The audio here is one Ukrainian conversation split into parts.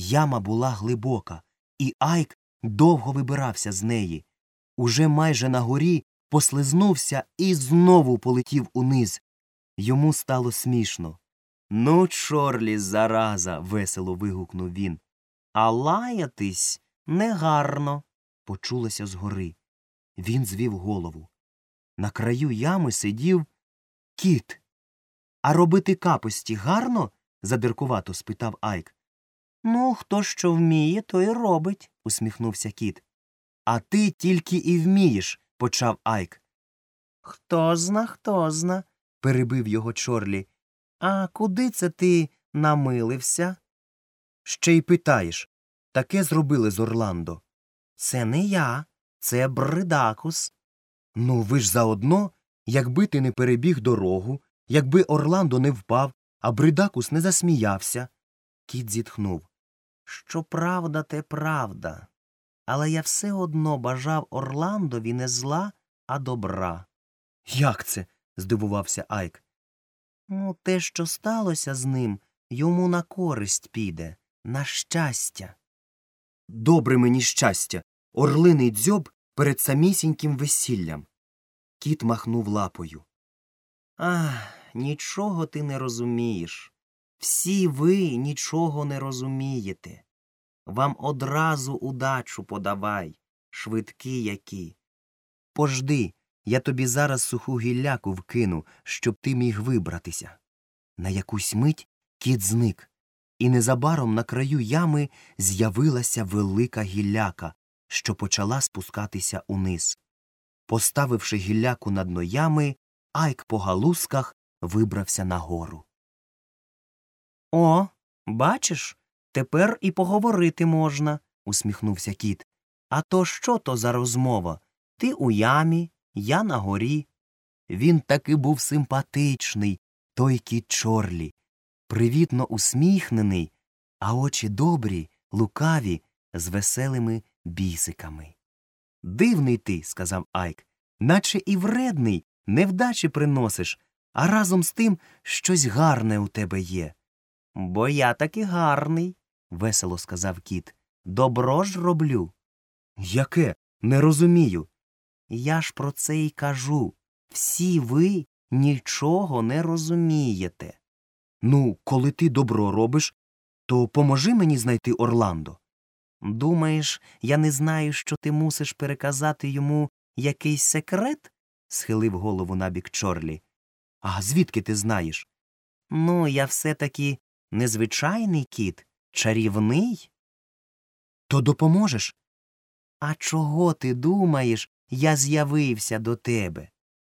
Яма була глибока, і Айк довго вибирався з неї. Уже майже на горі послизнувся і знову полетів униз. Йому стало смішно. Ну, Чорлі, зараза. весело вигукнув він. А лаятись негарно. почулося згори. Він звів голову. На краю ями сидів кіт. А робити капості гарно? задиркувато спитав Айк. Ну, хто що вміє, то й робить, усміхнувся кіт. А ти тільки і вмієш, почав Айк. Хто зна, хто зна, перебив його Чорлі. А куди це ти намилився? Ще й питаєш. Таке зробили з Орландо. Це не я, це Бридакус. Ну, ви ж заодно, якби ти не перебіг дорогу, якби Орландо не впав, а Бридакус не засміявся. Кіт зітхнув. Щоправда, те правда. Але я все одно бажав Орландові не зла, а добра. Як це? здивувався Айк. Ну, те, що сталося з ним, йому на користь піде, на щастя. Добре мені щастя. Орлиний дзьоб перед самісіньким весіллям. Кіт махнув лапою. Ах, нічого ти не розумієш. Всі ви нічого не розумієте. Вам одразу удачу подавай, швидкі які. Пожди, я тобі зараз суху гілляку вкину, щоб ти міг вибратися. На якусь мить кіт зник, і незабаром на краю ями з'явилася велика гілляка, що почала спускатися униз. Поставивши гілляку на дно ями, Айк по галузках вибрався нагору. О, бачиш, тепер і поговорити можна, усміхнувся кіт. А то що то за розмова? Ти у ямі, я на горі. Він таки був симпатичний, той кіт Чорлі, привітно усміхнений, а очі добрі, лукаві, з веселими бісиками. Дивний ти, сказав Айк, наче і вредний, невдачі приносиш, а разом з тим щось гарне у тебе є. Бо я таки гарний, весело сказав кіт. Добро ж роблю. Яке? Не розумію. Я ж про це й кажу. Всі ви нічого не розумієте. Ну, коли ти добро робиш, то поможи мені знайти Орландо. Думаєш, я не знаю, що ти мусиш переказати йому якийсь секрет? схилив голову набік Чорлі. А звідки ти знаєш? Ну, я все таки незвичайний кіт, чарівний. То допоможеш? А чого ти думаєш, я з'явився до тебе?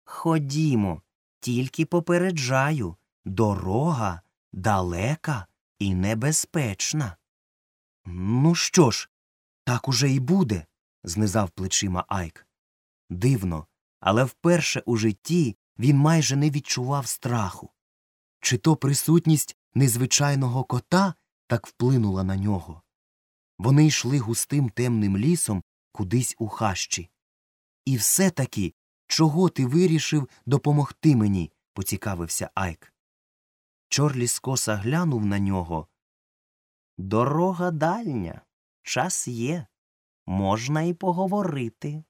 Ходімо, тільки попереджаю дорога далека і небезпечна. Ну що ж, так уже і буде, знизав плечима Айк. Дивно, але вперше у житті він майже не відчував страху. Чи то присутність незвичайного кота так вплинула на нього. Вони йшли густим темним лісом кудись у хащі. І все таки, чого ти вирішив допомогти мені? поцікавився Айк. Чорлі скоса глянув на нього. Дорога дальня, час є, можна і поговорити.